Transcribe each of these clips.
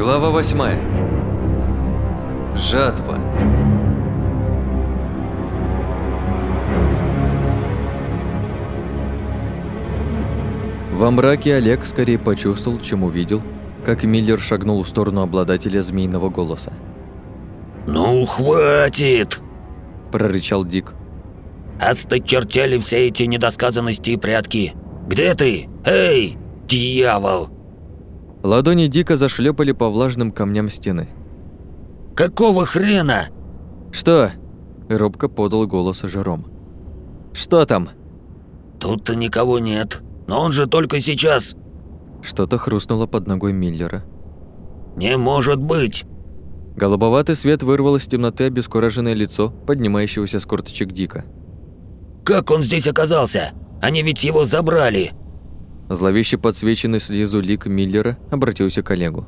Глава восьмая. Жатва. Во мраке Олег скорее почувствовал, чем увидел, как Миллер шагнул в сторону обладателя змеиного голоса. «Ну, хватит!» – прорычал Дик. «Отсточертели все эти недосказанности и прятки! Где ты? Эй, дьявол!» Ладони Дика зашлепали по влажным камням стены. «Какого хрена?» «Что?» – робко подал голос Жером. «Что там?» «Тут-то никого нет, но он же только сейчас...» Что-то хрустнуло под ногой Миллера. «Не может быть!» Голубоватый свет вырвал из темноты обескураженное лицо поднимающегося с корточек Дика. «Как он здесь оказался? Они ведь его забрали!» Зловеще подсвеченный слезу лик Миллера обратился к Олегу.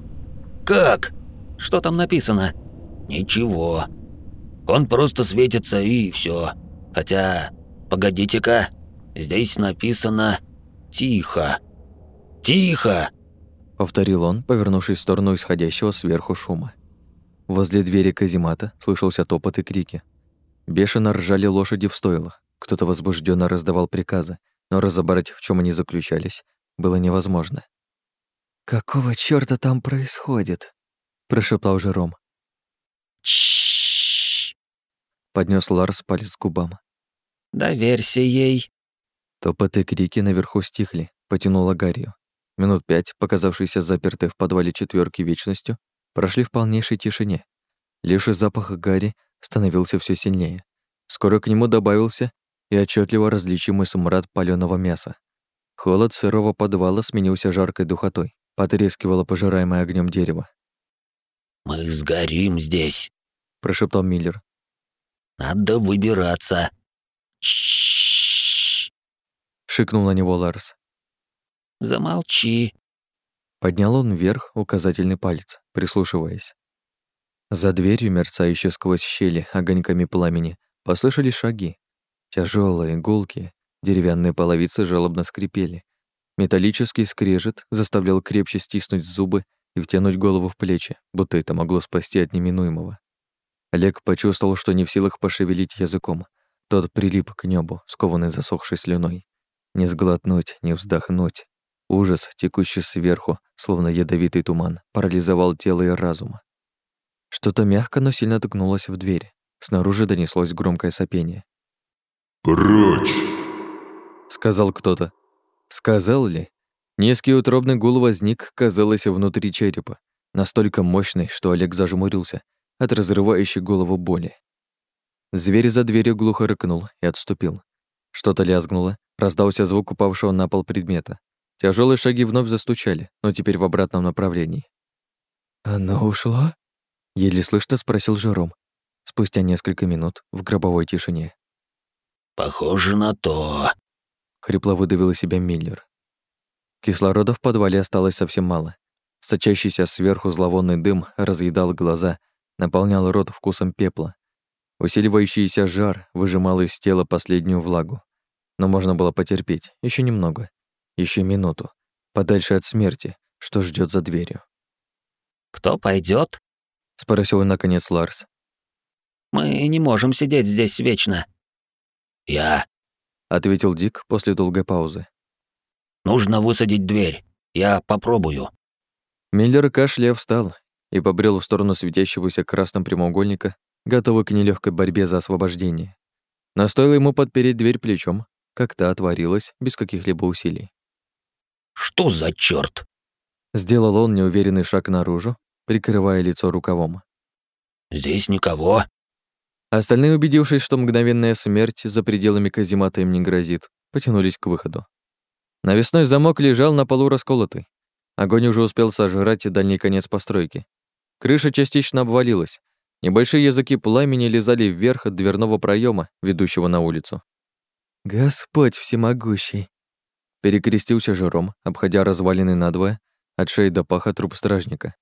«Как? Что там написано?» «Ничего. Он просто светится и все. Хотя, погодите-ка, здесь написано «Тихо». «Тихо!» — повторил он, повернувшись в сторону исходящего сверху шума. Возле двери каземата слышался топот и крики. Бешено ржали лошади в стойлах. Кто-то возбужденно раздавал приказы, но разобрать, в чем они заключались, было невозможно. «Какого чёрта там происходит?» – прошептал Жером. Чш. Поднес Ларс палец к губам. «Доверься ей». Топот и крики наверху стихли, потянуло гарью. Минут пять, показавшиеся запертой в подвале четверки вечностью, прошли в полнейшей тишине. Лишь запах гари становился все сильнее. Скоро к нему добавился и отчетливо различимый смрад палёного мяса. Холод сырого подвала сменился жаркой духотой, потрескивало пожираемое огнем дерево. «Мы сгорим здесь», — прошептал Миллер. «Надо выбираться». шикнул на него Ларс. Замолчи. Поднял он вверх указательный палец, прислушиваясь. За дверью, мерцающей сквозь щели огоньками пламени, послышались шаги. Тяжелые, гулкие, деревянные половицы жалобно скрипели. Металлический скрежет заставлял крепче стиснуть зубы и втянуть голову в плечи, будто это могло спасти от неминуемого. Олег почувствовал, что не в силах пошевелить языком. Тот прилип к небу, скованный засохшей слюной. Не сглотнуть, не вздохнуть. Ужас, текущий сверху, словно ядовитый туман, парализовал тело и разум. Что-то мягко, но сильно ткнулось в дверь. Снаружи донеслось громкое сопение. «Прочь!» — сказал кто-то. Сказал ли? Низкий утробный гул возник, казалось, внутри черепа, настолько мощный, что Олег зажмурился от разрывающей голову боли. Зверь за дверью глухо рыкнул и отступил. Что-то лязгнуло, раздался звук упавшего на пол предмета. Тяжелые шаги вновь застучали, но теперь в обратном направлении. «Оно ушло?» — еле слышно спросил Жером, спустя несколько минут в гробовой тишине. «Похоже на то», — хрипло выдавил из себя Миллер. Кислорода в подвале осталось совсем мало. Сочащийся сверху зловонный дым разъедал глаза, наполнял рот вкусом пепла. Усиливающийся жар выжимал из тела последнюю влагу. Но можно было потерпеть, еще немного. Еще минуту. Подальше от смерти, что ждет за дверью. «Кто пойдет? спросил наконец Ларс. «Мы не можем сидеть здесь вечно». «Я», — ответил Дик после долгой паузы. «Нужно высадить дверь. Я попробую». Миллер кашляя встал и побрел в сторону светящегося красным прямоугольника, готовый к нелегкой борьбе за освобождение. Но стоило ему подпереть дверь плечом, как та отворилась без каких-либо усилий. Что за черт? Сделал он неуверенный шаг наружу, прикрывая лицо рукавом. «Здесь никого». Остальные, убедившись, что мгновенная смерть за пределами каземата им не грозит, потянулись к выходу. Навесной замок лежал на полу расколотый. Огонь уже успел сожрать дальний конец постройки. Крыша частично обвалилась. Небольшие языки пламени лизали вверх от дверного проема, ведущего на улицу. «Господь всемогущий!» Перекрестился Жером, обходя развалины надвое, от шеи до паха труп стражника.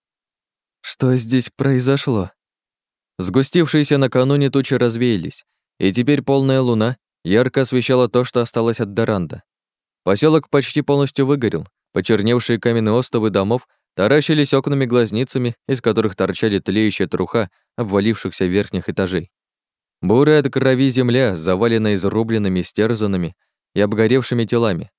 «Что здесь произошло?» Сгустившиеся накануне тучи развеялись, и теперь полная луна ярко освещала то, что осталось от Даранда. Поселок почти полностью выгорел, почерневшие каменные остовы домов таращились окнами глазницами, из которых торчали тлеющая труха обвалившихся верхних этажей. Бурая от крови земля, заваленная изрубленными, стерзанными и обгоревшими телами.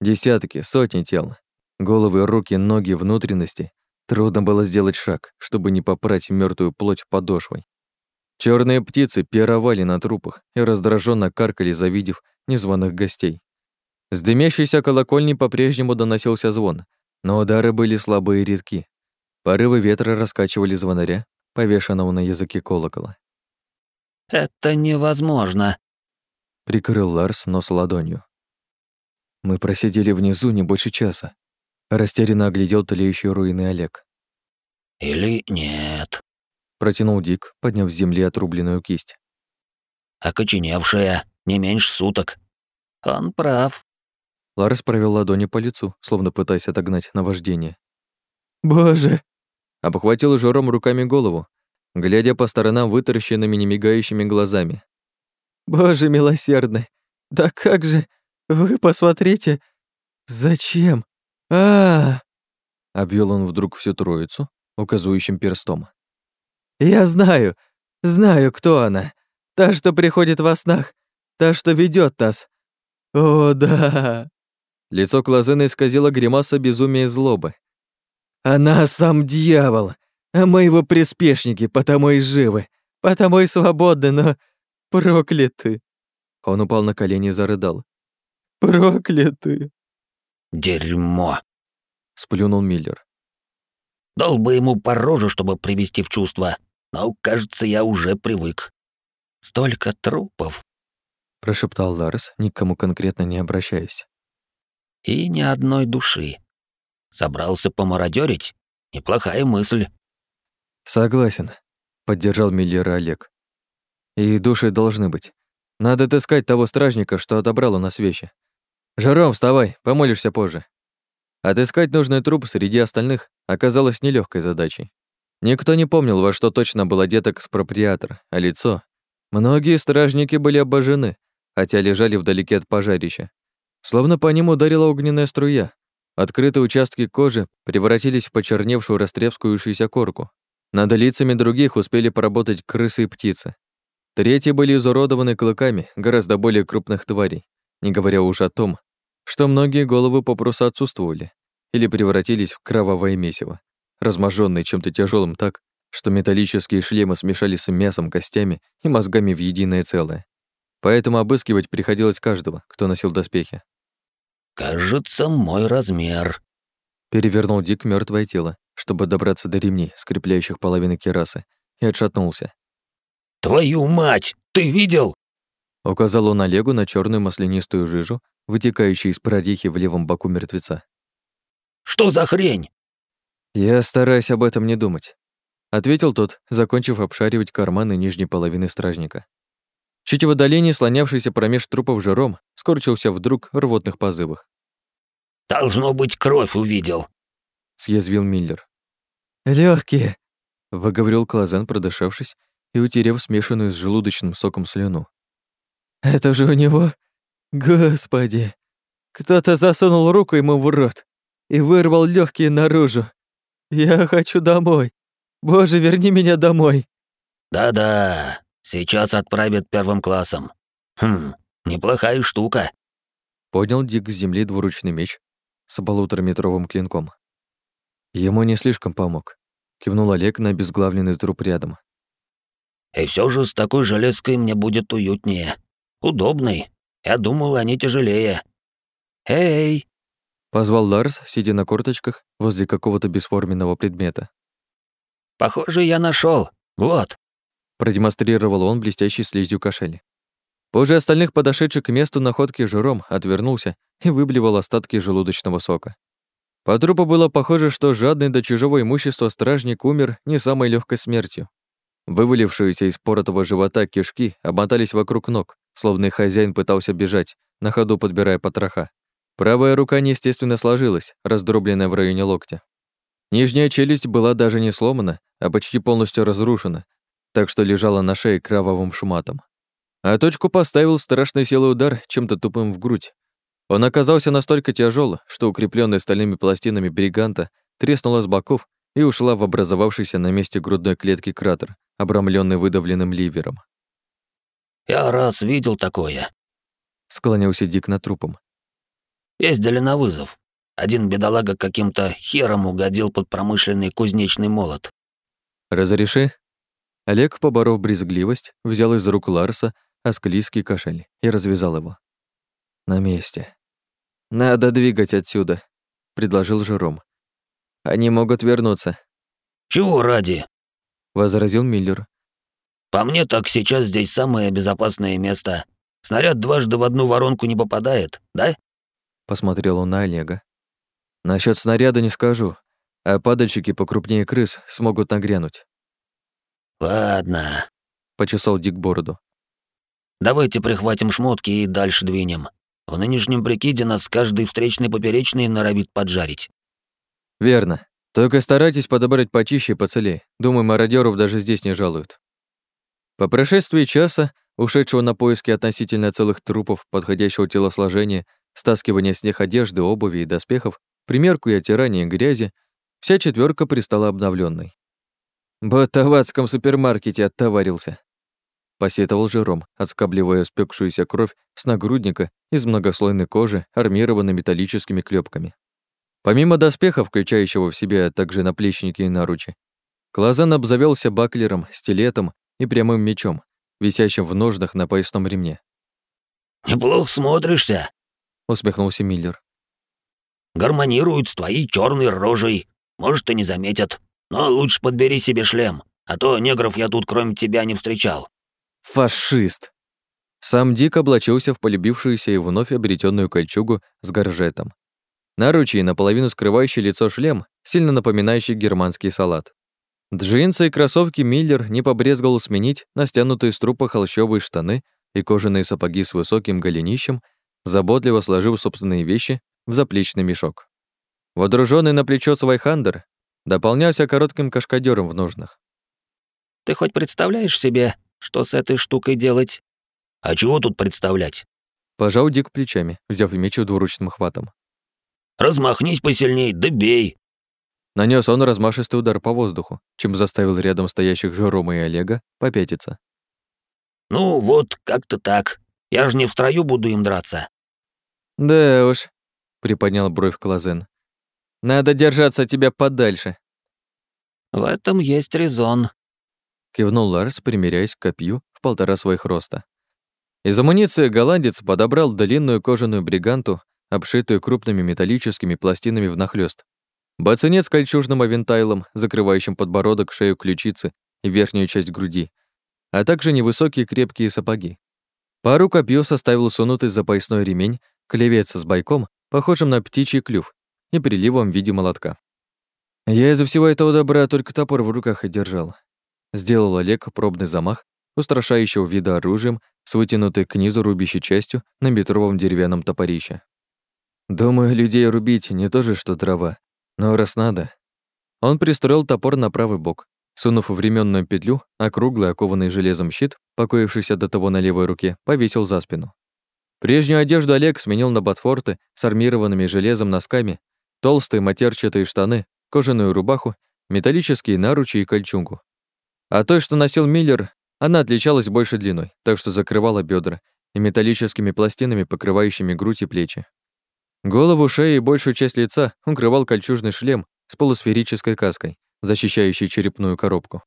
Десятки, сотни тел. Головы, руки, ноги, внутренности. Трудно было сделать шаг, чтобы не попрать мертвую плоть подошвой. Черные птицы пировали на трупах и раздраженно каркали, завидев незваных гостей. С дымящейся колокольни по-прежнему доносился звон, но удары были слабые и редки. Порывы ветра раскачивали звонаря, повешенного на языке колокола. «Это невозможно», — прикрыл Ларс нос ладонью. Мы просидели внизу не больше часа. Растерянно оглядел тлеющие руины Олег. «Или нет?» — протянул Дик, подняв с земли отрубленную кисть. «Окоченевшая, не меньше суток. Он прав». Ларс провел ладони по лицу, словно пытаясь отогнать наваждение. «Боже!» Обхватил жором руками голову, глядя по сторонам вытаращенными немигающими глазами. «Боже милосердный! Да как же! Вы посмотрите! Зачем? А, Обвел он вдруг всю троицу, указывающим перстом. «Я знаю, знаю, кто она. Та, что приходит во снах, та, что ведет нас. О, да!» Лицо Клазена исказило гримаса безумия и злобы. «Она сам дьявол, а мы его приспешники, потому и живы, потому и свободны, но прокляты!» Он упал на колени и зарыдал. «Прокляты!» «Дерьмо!» — сплюнул Миллер. Дал бы ему по роже, чтобы привести в чувство, но, кажется, я уже привык. Столько трупов!» — прошептал Ларс, никому конкретно не обращаясь. «И ни одной души. Собрался помародерить? Неплохая мысль». «Согласен», — поддержал Миллера Олег. «И души должны быть. Надо отыскать того стражника, что отобрал у нас вещи. Жаром, вставай, помолишься позже». Отыскать нужный труп среди остальных оказалось нелегкой задачей. Никто не помнил, во что точно был одет экспроприатор, а лицо. Многие стражники были обожжены, хотя лежали вдалеке от пожарища. Словно по ним ударила огненная струя. Открытые участки кожи превратились в почерневшую растрескающуюся корку. Над лицами других успели поработать крысы и птицы. Третьи были изуродованы клыками гораздо более крупных тварей, не говоря уж о том, что многие головы попросту отсутствовали или превратились в кровавое месиво, разможенные чем-то тяжелым так, что металлические шлемы смешались с мясом, костями и мозгами в единое целое. Поэтому обыскивать приходилось каждого, кто носил доспехи. «Кажется, мой размер», — перевернул Дик мертвое тело, чтобы добраться до ремней, скрепляющих половины керасы, и отшатнулся. «Твою мать! Ты видел?» Указал он Олегу на черную маслянистую жижу, вытекающую из прорехи в левом боку мертвеца. «Что за хрень?» «Я стараюсь об этом не думать», — ответил тот, закончив обшаривать карманы нижней половины стражника. Чуть в отдалении, слонявшийся промеж трупов жиром, скорчился вдруг в рвотных позывах. «Должно быть, кровь увидел», — съязвил Миллер. Легкие, выговорил Клазан, продышавшись и утерев смешанную с желудочным соком слюну. «Это же у него... Господи! Кто-то засунул руку ему в рот и вырвал легкие наружу. Я хочу домой. Боже, верни меня домой!» «Да-да, сейчас отправят первым классом. Хм, неплохая штука». Поднял Дик с земли двуручный меч с полутораметровым клинком. Ему не слишком помог. Кивнул Олег на обезглавленный труп рядом. «И все же с такой железкой мне будет уютнее. Удобный. Я думал, они тяжелее. Эй!» Позвал Ларс, сидя на корточках возле какого-то бесформенного предмета. «Похоже, я нашел. Вот». Продемонстрировал он блестящий слизью кошель. Позже остальных подошедших к месту находки жиром отвернулся и выблевал остатки желудочного сока. По трупу было похоже, что жадный до чужого имущества стражник умер не самой легкой смертью. Вывалившиеся из поротого живота кишки обмотались вокруг ног, словно их хозяин пытался бежать, на ходу подбирая потроха. Правая рука неестественно сложилась, раздробленная в районе локтя. Нижняя челюсть была даже не сломана, а почти полностью разрушена, так что лежала на шее кровавым шматом. А точку поставил страшной силой удар чем-то тупым в грудь. Он оказался настолько тяжел, что укрепленный стальными пластинами бриганта треснула с боков и ушла в образовавшийся на месте грудной клетки кратер, обрамленный выдавленным ливером. «Я раз видел такое», — склонился Дик над трупом. «Ездили на вызов. Один бедолага каким-то хером угодил под промышленный кузнечный молот. «Разреши?» Олег, поборов брезгливость, взял из рук Ларса осклизкий кошель и развязал его. «На месте. Надо двигать отсюда», — предложил Жером. «Они могут вернуться». «Чего ради?» — возразил Миллер. «По мне так сейчас здесь самое безопасное место. Снаряд дважды в одну воронку не попадает, да?» Посмотрел он на Олега. Насчет снаряда не скажу, а падальщики покрупнее крыс смогут нагрянуть. «Ладно», — почесал Дик бороду. «Давайте прихватим шмотки и дальше двинем. В нынешнем прикиде нас каждый встречный поперечный норовит поджарить». «Верно. Только старайтесь подобрать почище и поцелей. Думаю, мародеров даже здесь не жалуют». По прошествии часа, ушедшего на поиски относительно целых трупов подходящего телосложения, стаскивания с них одежды, обуви и доспехов, примерку и оттирание грязи, вся четверка пристала обновленной. В таватском супермаркете оттоварился. Посетовал Жером, отскабливая спекшуюся кровь с нагрудника из многослойной кожи, армированной металлическими клепками. Помимо доспеха, включающего в себя также наплечники и наручи, Клазан обзавелся баклером, стилетом и прямым мечом, висящим в ножнах на поясном ремне. «Неплохо смотришься», — усмехнулся Миллер гармонируют с твоей черной рожей. Может, и не заметят. Но лучше подбери себе шлем, а то негров я тут кроме тебя не встречал». «Фашист!» Сам Дик облачился в полюбившуюся и вновь обретенную кольчугу с горжетом. Наручи, наполовину скрывающий лицо шлем, сильно напоминающий германский салат. Джинсы и кроссовки Миллер не побрезгал сменить на стянутые с трупа холщовые штаны и кожаные сапоги с высоким голенищем, заботливо сложив собственные вещи в заплечный мешок. Водруженный на плечо Цвайхандер дополнялся коротким кошкодером в ножнах. «Ты хоть представляешь себе, что с этой штукой делать?» «А чего тут представлять?» Пожал Дик плечами, взяв меч двуручным хватом. «Размахнись посильней, да бей!» Нанес он размашистый удар по воздуху, чем заставил рядом стоящих Жерома и Олега попятиться. «Ну вот, как-то так. Я же не в строю буду им драться». «Да уж, приподнял бровь Клазен. Надо держаться от тебя подальше. В этом есть резон, кивнул Ларс, примеряясь к копью в полтора своих роста. Из амуниции голландец подобрал длинную кожаную бриганту, обшитую крупными металлическими пластинами внахлёст. Бацинец с кольчужным авентайлом, закрывающим подбородок, шею, ключицы и верхнюю часть груди, а также невысокие крепкие сапоги. Пару копьё составил сунутый за поясной ремень клевец с бойком похожим на птичий клюв и приливом в виде молотка. Я из-за всего этого добра только топор в руках и держал. Сделал Олег пробный замах, устрашающего вида оружием с вытянутой к низу рубящей частью на метровом деревянном топорище. Думаю, людей рубить не то же, что дрова, но раз надо. Он пристроил топор на правый бок, сунув временную петлю, округлый, окованный железом щит, покоившийся до того на левой руке, повесил за спину. Прежнюю одежду Олег сменил на ботфорты с армированными железом носками, толстые матерчатые штаны, кожаную рубаху, металлические наручи и кольчугу. А той, что носил Миллер, она отличалась больше длиной, так что закрывала бедра и металлическими пластинами, покрывающими грудь и плечи. Голову, шею и большую часть лица укрывал кольчужный шлем с полусферической каской, защищающей черепную коробку.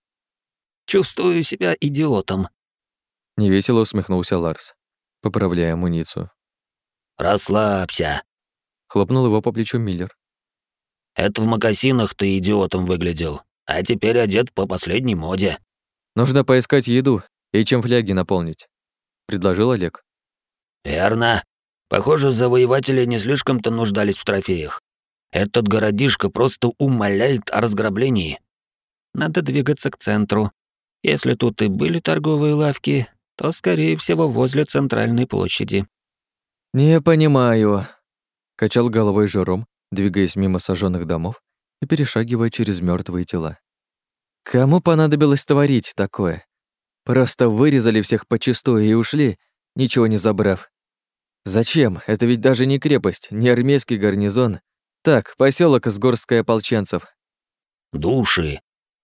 «Чувствую себя идиотом», — невесело усмехнулся Ларс поправляя амуницию. «Расслабься», — хлопнул его по плечу Миллер. «Это в магазинах ты идиотом выглядел, а теперь одет по последней моде». «Нужно поискать еду и чем фляги наполнить», — предложил Олег. «Верно. Похоже, завоеватели не слишком-то нуждались в трофеях. Этот городишко просто умоляет о разграблении. Надо двигаться к центру. Если тут и были торговые лавки, то, скорее всего, возле центральной площади. «Не понимаю», — качал головой Жером, двигаясь мимо сожженных домов и перешагивая через мертвые тела. «Кому понадобилось творить такое? Просто вырезали всех почистую и ушли, ничего не забрав. Зачем? Это ведь даже не крепость, не армейский гарнизон. Так, поселок из горсткой ополченцев. Души.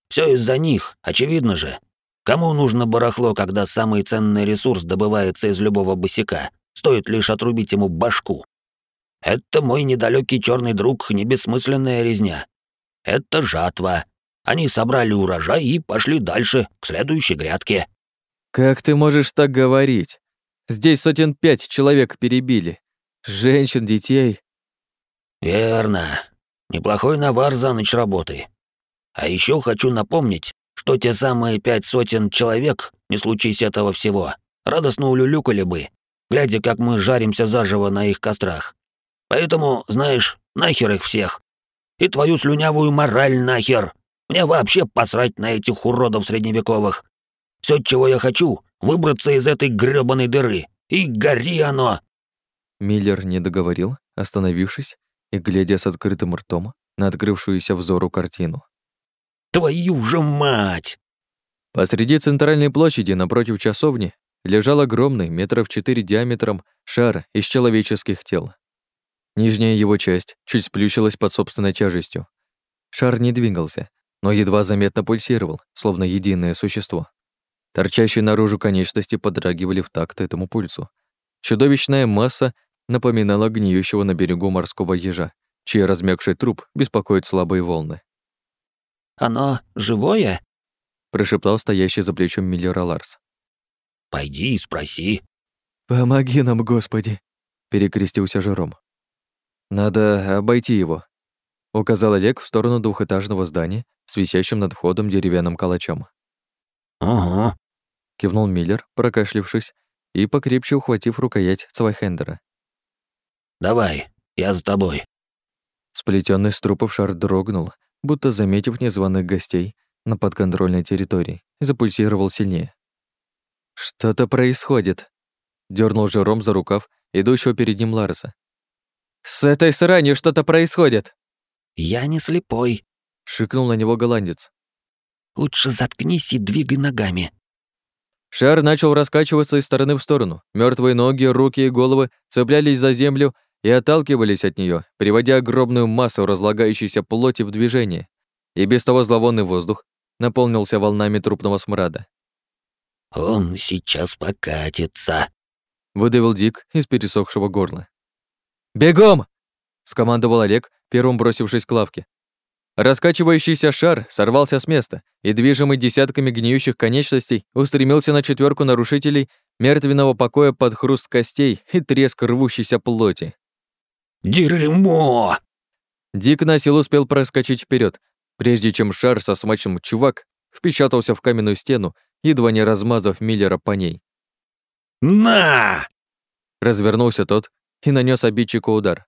Все из-за них, очевидно же. Кому нужно барахло, когда самый ценный ресурс добывается из любого босика? Стоит лишь отрубить ему башку. Это мой недалекий черный друг, не бессмысленная резня. Это жатва. Они собрали урожай и пошли дальше, к следующей грядке. Как ты можешь так говорить? Здесь сотен пять человек перебили. Женщин, детей. Верно. Неплохой навар за ночь работы. А еще хочу напомнить, что те самые пять сотен человек, не случись этого всего, радостно улюлюкали бы, глядя, как мы жаримся заживо на их кострах. Поэтому, знаешь, нахер их всех. И твою слюнявую мораль нахер. Мне вообще посрать на этих уродов средневековых. Все, чего я хочу, выбраться из этой грёбаной дыры. И гори оно!» Миллер не договорил, остановившись и глядя с открытым ртом на открывшуюся взору картину. «Твою же мать!» Посреди центральной площади напротив часовни лежал огромный, метров четыре диаметром, шар из человеческих тел. Нижняя его часть чуть сплющилась под собственной тяжестью. Шар не двигался, но едва заметно пульсировал, словно единое существо. Торчащие наружу конечности подрагивали в такт этому пульсу. Чудовищная масса напоминала гниющего на берегу морского ежа, чей размягший труп беспокоит слабые волны. «Оно живое?» прошептал стоящий за плечом Миллера Ларс. «Пойди и спроси». «Помоги нам, Господи!» перекрестился Жером. «Надо обойти его», — указал Олег в сторону двухэтажного здания с висящим над входом деревянным калачом. «Ага», — кивнул Миллер, прокашлившись и покрепче ухватив рукоять Цвайхендера. «Давай, я за тобой». Сплетенный с трупов шар дрогнул, будто заметив незваных гостей на подконтрольной территории, запульсировал сильнее. «Что-то происходит», — дернул Жером за рукав идущего перед ним Ларса. «С этой сранью что-то происходит!» «Я не слепой», — шикнул на него голландец. «Лучше заткнись и двигай ногами». Шар начал раскачиваться из стороны в сторону. Мертвые ноги, руки и головы цеплялись за землю и отталкивались от нее, приводя огромную массу разлагающейся плоти в движение. И без того зловонный воздух наполнился волнами трупного смрада. «Он сейчас покатится», — выдавил Дик из пересохшего горла. «Бегом!» — скомандовал Олег, первым бросившись к лавке. Раскачивающийся шар сорвался с места и, движимый десятками гниющих конечностей, устремился на четверку нарушителей мертвенного покоя под хруст костей и треск рвущейся плоти. «Дерьмо!» Дик на силу успел проскочить вперед, прежде чем шар со смачным «чувак» впечатался в каменную стену, едва не размазав Миллера по ней. «На!» Развернулся тот и нанес обидчику удар.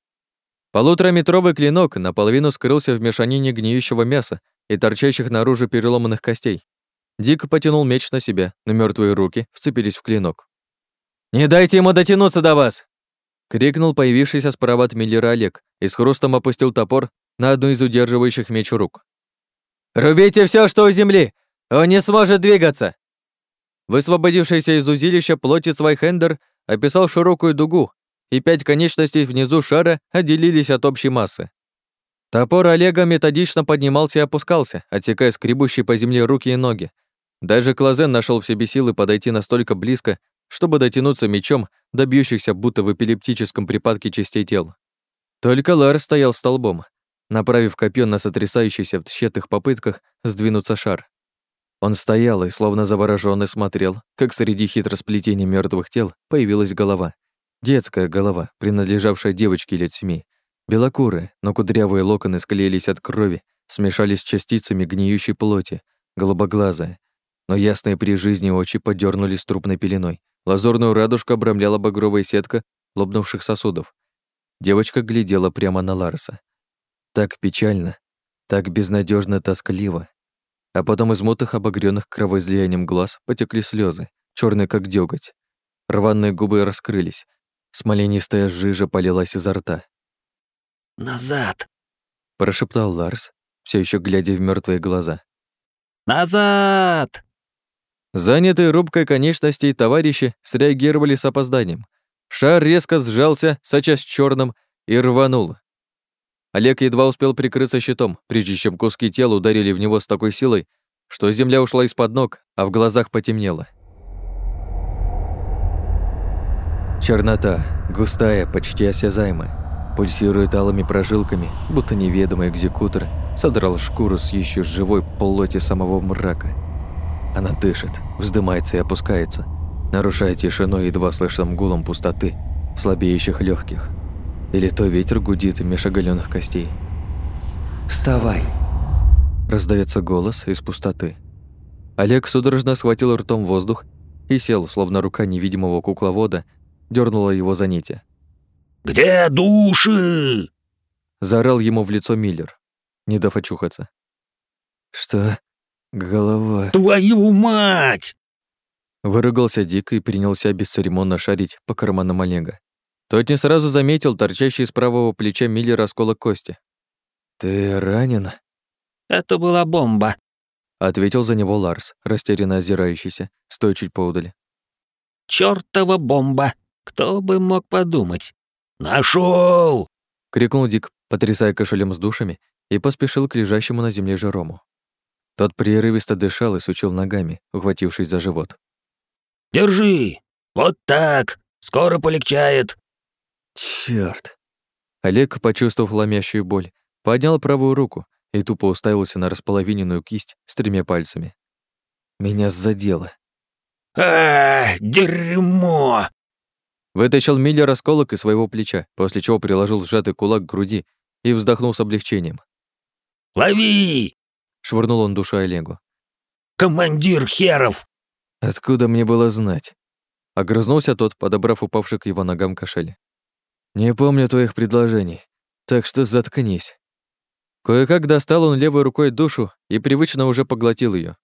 Полутораметровый клинок наполовину скрылся в мешанине гниющего мяса и торчащих наружу переломанных костей. Дик потянул меч на себя, но мертвые руки вцепились в клинок. «Не дайте ему дотянуться до вас!» — крикнул появившийся справа от Миллера Олег и с хрустом опустил топор на одну из удерживающих меч рук. «Рубите все, что у земли! Он не сможет двигаться!» Высвободившийся из узилища плотец Вайхендер описал широкую дугу, и пять конечностей внизу шара отделились от общей массы. Топор Олега методично поднимался и опускался, отсекая скребущие по земле руки и ноги. Даже Клазен нашел в себе силы подойти настолько близко, чтобы дотянуться мечом до бьющихся будто в эпилептическом припадке частей тел. Только Лар стоял столбом, направив копье на сотрясающийся в тщетных попытках сдвинуться шар. Он стоял и, словно заворожённый, смотрел, как среди хитросплетений мертвых тел появилась голова. Детская голова, принадлежавшая девочке лет семи. Белокурые, но кудрявые локоны склеились от крови, смешались с частицами гниющей плоти, голубоглазая. Но ясные при жизни очи подернулись трупной пеленой. Лазурную радужку обрамляла багровая сетка лопнувших сосудов. Девочка глядела прямо на Ларса. Так печально, так безнадежно тоскливо, а потом из мутных обогрённых кровоизлиянием глаз потекли слезы, черные как дёготь. Рваные губы раскрылись, смоленистая жижа полилась изо рта. «Назад!» — прошептал Ларс, все еще глядя в мертвые глаза. «Назад!» Занятые рубкой конечностей товарищи среагировали с опозданием. Шар резко сжался, сочась черным, и рванул. Олег едва успел прикрыться щитом, прежде чем куски тела ударили в него с такой силой, что земля ушла из-под ног, а в глазах потемнело. Чернота, густая, почти осязаемая, пульсирует алыми прожилками, будто неведомый экзекутор содрал шкуру с еще живой плоти самого мрака. Она дышит, вздымается и опускается, нарушая тишину едва слышным гулом пустоты в слабеющих легких. Или то ветер гудит меж оголенных костей. «Вставай!» Раздается голос из пустоты. Олег судорожно схватил ртом воздух и сел, словно рука невидимого кукловода дернула его за нити. «Где души?» Заорал ему в лицо Миллер, не дав очухаться. «Что? Голова...» «Твою мать!» Выругался Дик и принялся бесцеремонно шарить по карманам Олега. Тот не сразу заметил торчащий из правого плеча Миллера осколок кости. «Ты ранен?» «Это была бомба», — ответил за него Ларс, растерянно озирающийся, стоя чуть поудали. «Чёртова бомба! Кто бы мог подумать?» Нашел! крикнул Дик, потрясая кошелем с душами, и поспешил к лежащему на земле Жерому. Тот прерывисто дышал и сучил ногами, ухватившись за живот. «Держи! Вот так! Скоро полегчает!» Черт! Олег, почувствовав ломящую боль, поднял правую руку и тупо уставился на располовиненную кисть с тремя пальцами. Меня задело. а, дерьмо!» Вытащил Миллер осколок из своего плеча, после чего приложил сжатый кулак к груди и вздохнул с облегчением. «Лови!» — швырнул он душу Олегу. «Командир херов!» «Откуда мне было знать?» Огрызнулся тот, подобрав упавший к его ногам кошель. «Не помню твоих предложений, так что заткнись». Кое-как достал он левой рукой душу и привычно уже поглотил ее.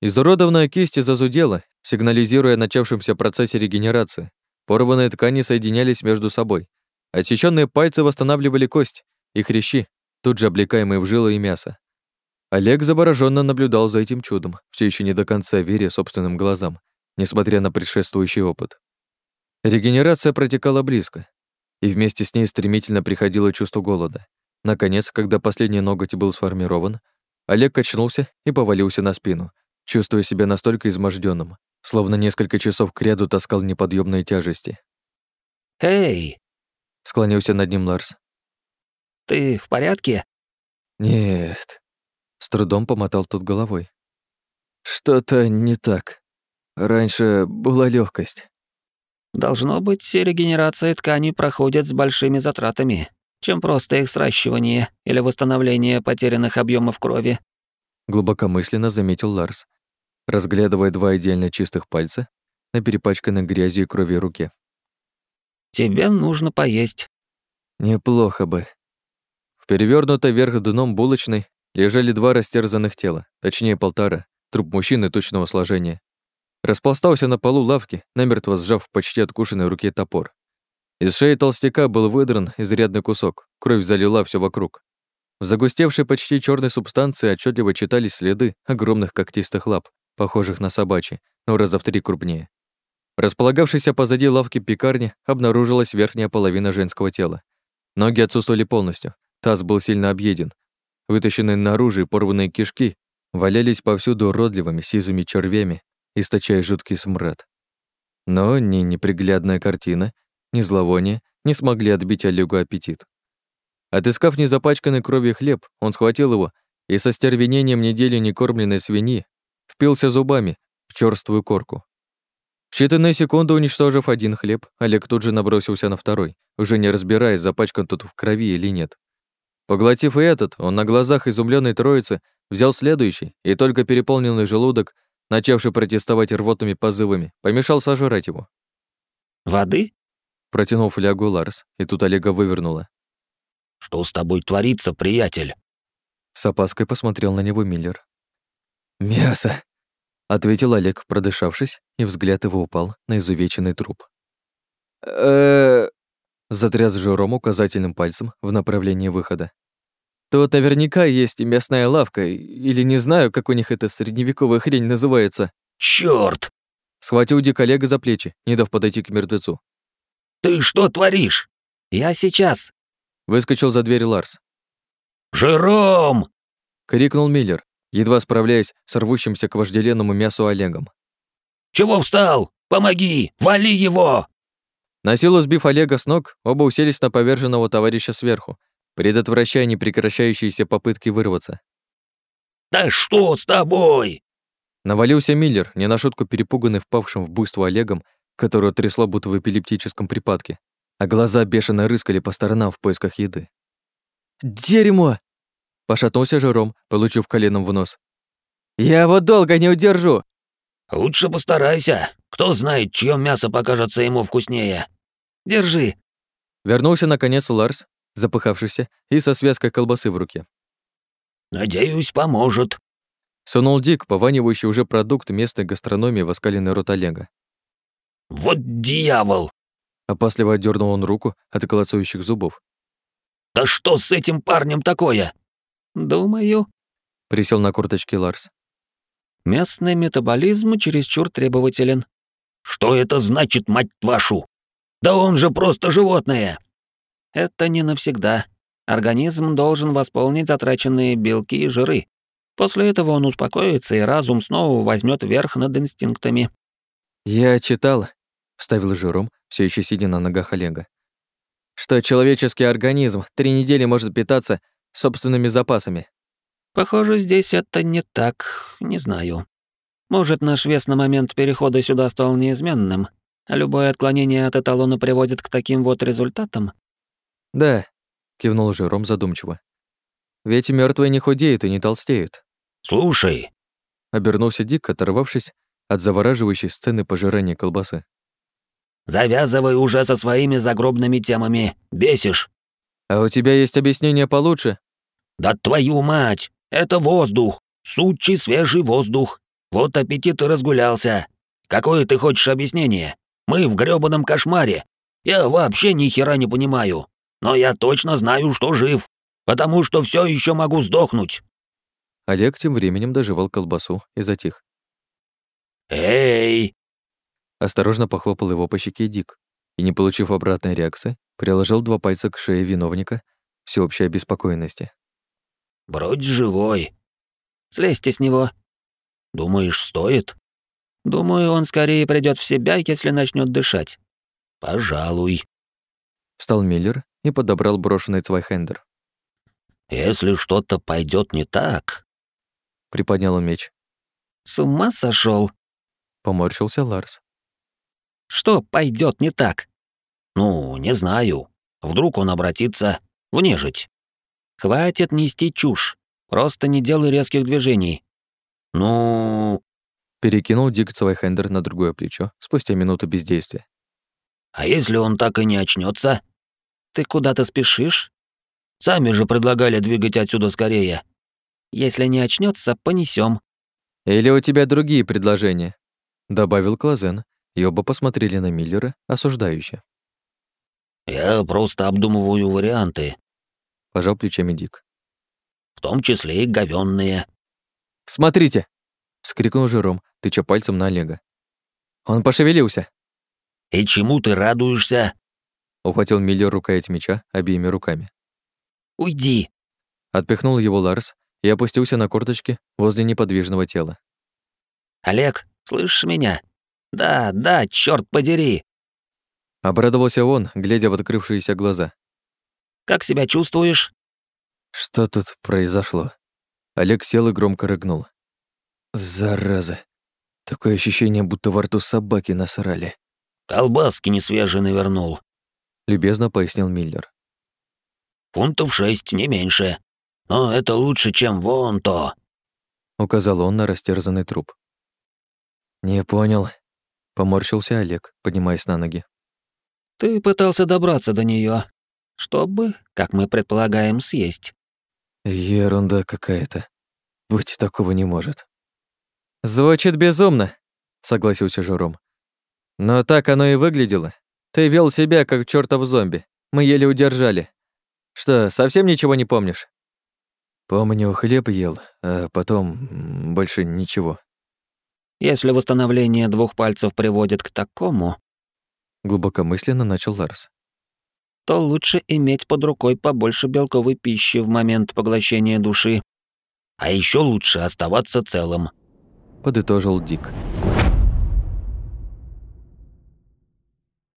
Изуродованная кисть зазудела, сигнализируя о начавшемся процессе регенерации. Порванные ткани соединялись между собой. Отсечённые пальцы восстанавливали кость и хрящи, тут же облекаемые в жилы и мясо. Олег завороженно наблюдал за этим чудом, все еще не до конца веря собственным глазам, несмотря на предшествующий опыт. Регенерация протекала близко, и вместе с ней стремительно приходило чувство голода. Наконец, когда последний ноготь был сформирован, Олег качнулся и повалился на спину, чувствуя себя настолько измождённым, словно несколько часов кряду таскал неподъемные тяжести. «Эй!» — склонился над ним Ларс. «Ты в порядке?» «Нет», — с трудом помотал тут головой. «Что-то не так. Раньше была легкость. «Должно быть, регенерация тканей проходит с большими затратами, чем просто их сращивание или восстановление потерянных объемов крови», глубокомысленно заметил Ларс, разглядывая два идеально чистых пальца на перепачканной грязью и кровью руке. «Тебе нужно поесть». Неплохо бы. В перевернутой вверх дном булочной лежали два растерзанных тела, точнее полтора, труп мужчины точного сложения. Распластался на полу лавки, намертво сжав в почти откушенной руке топор. Из шеи толстяка был выдран изрядный кусок, кровь залила все вокруг. В загустевшей почти черной субстанции отчетливо читались следы огромных когтистых лап, похожих на собачьи, но раза в три крупнее. Располагавшейся позади лавки пекарни обнаружилась верхняя половина женского тела. Ноги отсутствовали полностью, таз был сильно объеден. Вытащенные наружу и порванные кишки валялись повсюду уродливыми сизыми червями, источая жуткий смрад. Но ни неприглядная картина, ни зловоние не смогли отбить Олегу аппетит. Отыскав незапачканный кровью хлеб, он схватил его и со стервенением недели некормленной свиньи впился зубами в черствую корку. В считанные секунды, уничтожив один хлеб, Олег тут же набросился на второй, уже не разбираясь, запачкан тут в крови или нет. Поглотив и этот, он на глазах изумленной троицы взял следующий, и только переполненный желудок, начавший протестовать рвотными позывами, помешал сожрать его. «Воды?» Протянул флягу Ларс, и тут Олега вывернуло. «Что с тобой творится, приятель?» С опаской посмотрел на него Миллер. «Мясо!» — ответил Олег, продышавшись, и взгляд его упал на изувеченный труп. э затряс Жером указательным пальцем в направлении выхода. «Тут наверняка есть и мясная лавка, или не знаю, как у них эта средневековая хрень называется». «Чёрт!» Схватил Дик Олега за плечи, не дав подойти к мертвецу. «Ты что творишь?» «Я сейчас!» Выскочил за дверь Ларс. «Жером!» — крикнул Миллер, едва справляясь с рвущимся к вожделенному мясу Олегом. «Чего встал? Помоги! Вали его!» На силу сбив Олега с ног, оба уселись на поверженного товарища сверху, предотвращая непрекращающиеся попытки вырваться. «Да что с тобой?» Навалился Миллер, не на шутку перепуганный впавшим в буйство Олегом, которого трясло будто в эпилептическом припадке, а глаза бешено рыскали по сторонам в поисках еды. «Дерьмо!» — пошатнулся Жером, получив коленом в нос. «Я его долго не удержу!» «Лучше постарайся. Кто знает, чье мясо покажется ему вкуснее. Держи!» Вернулся, наконец, Ларс, запыхавшийся и со связкой колбасы в руке. «Надеюсь, поможет», Сунул Дик, пованивающий уже продукт местной гастрономии в оскаленный рот Олега. «Вот дьявол!» Опасливо отдернул он руку от колоцующих зубов. «Да что с этим парнем такое?» «Думаю...» Присел на курточке Ларс. «Местный метаболизм чересчур требователен». «Что это значит, мать вашу? Да он же просто животное!» «Это не навсегда. Организм должен восполнить затраченные белки и жиры. После этого он успокоится, и разум снова возьмет верх над инстинктами. «Я читал», — вставил Жером, все еще сидя на ногах Олега, «что человеческий организм три недели может питаться собственными запасами». Похоже, здесь это не так, не знаю. Может, наш вес на момент перехода сюда стал неизменным, а любое отклонение от эталона приводит к таким вот результатам? «Да», — кивнул Жером задумчиво. «Ведь мертвые не худеют и не толстеют». «Слушай», — обернулся Дик, оторвавшись от завораживающей сцены пожирания колбасы. «Завязывай уже со своими загробными темами, бесишь». «А у тебя есть объяснение получше?» «Да твою мать! Это воздух! Сучий свежий воздух! Вот аппетит и разгулялся! Какое ты хочешь объяснение? Мы в грёбаном кошмаре! Я вообще ни хера не понимаю! Но я точно знаю, что жив, потому что все еще могу сдохнуть!» Олег тем временем доживал колбасу и затих. «Эй!» Осторожно похлопал его по щеке Дик и, не получив обратной реакции, приложил два пальца к шее виновника всеобщей обеспокоенности. «Бродь живой!» «Слезьте с него!» «Думаешь, стоит?» «Думаю, он скорее придет в себя, если начнет дышать». «Пожалуй». Встал Миллер и подобрал брошенный цвайхендер. «Если что-то пойдет не так, приподнял он меч. С ума сошел? Поморщился Ларс. Что пойдет не так? Ну, не знаю. Вдруг он обратится в нежить. Хватит нести чушь. Просто не делай резких движений. Ну... Перекинул Дик Цвайхендер на другое плечо спустя минуту бездействия. А если он так и не очнется? Ты куда-то спешишь? Сами же предлагали двигать отсюда скорее. Если не очнется, понесем. Или у тебя другие предложения? Добавил Клазен, и оба посмотрели на Миллера осуждающе. Я просто обдумываю варианты. Пожал плечами Дик. В том числе и говённые. Смотрите! вскрикнул Жером, тыча пальцем на Олега. Он пошевелился. И чему ты радуешься? Ухватил Миллер рукоять меча обеими руками. Уйди! Отпихнул его Ларс, и опустился на корточки возле неподвижного тела. «Олег, слышишь меня? Да, да, черт подери!» Обрадовался он, глядя в открывшиеся глаза. «Как себя чувствуешь?» «Что тут произошло?» Олег сел и громко рыгнул. «Зараза! Такое ощущение, будто во рту собаки насрали». «Колбаски несвежие навернул», — любезно пояснил Миллер. «Фунтов шесть, не меньше. Но это лучше, чем вон то», — указал он на растерзанный труп. «Не понял», — поморщился Олег, поднимаясь на ноги. «Ты пытался добраться до нее, чтобы, как мы предполагаем, съесть». «Ерунда какая-то. Быть такого не может». «Звучит безумно», — согласился Жером. «Но так оно и выглядело. Ты вел себя, как чертов зомби. Мы еле удержали. Что, совсем ничего не помнишь?» Помню, хлеб ел, а потом больше ничего. Если восстановление двух пальцев приводит к такому... Глубокомысленно начал Ларс. То лучше иметь под рукой побольше белковой пищи в момент поглощения души. А еще лучше оставаться целым. Подытожил Дик.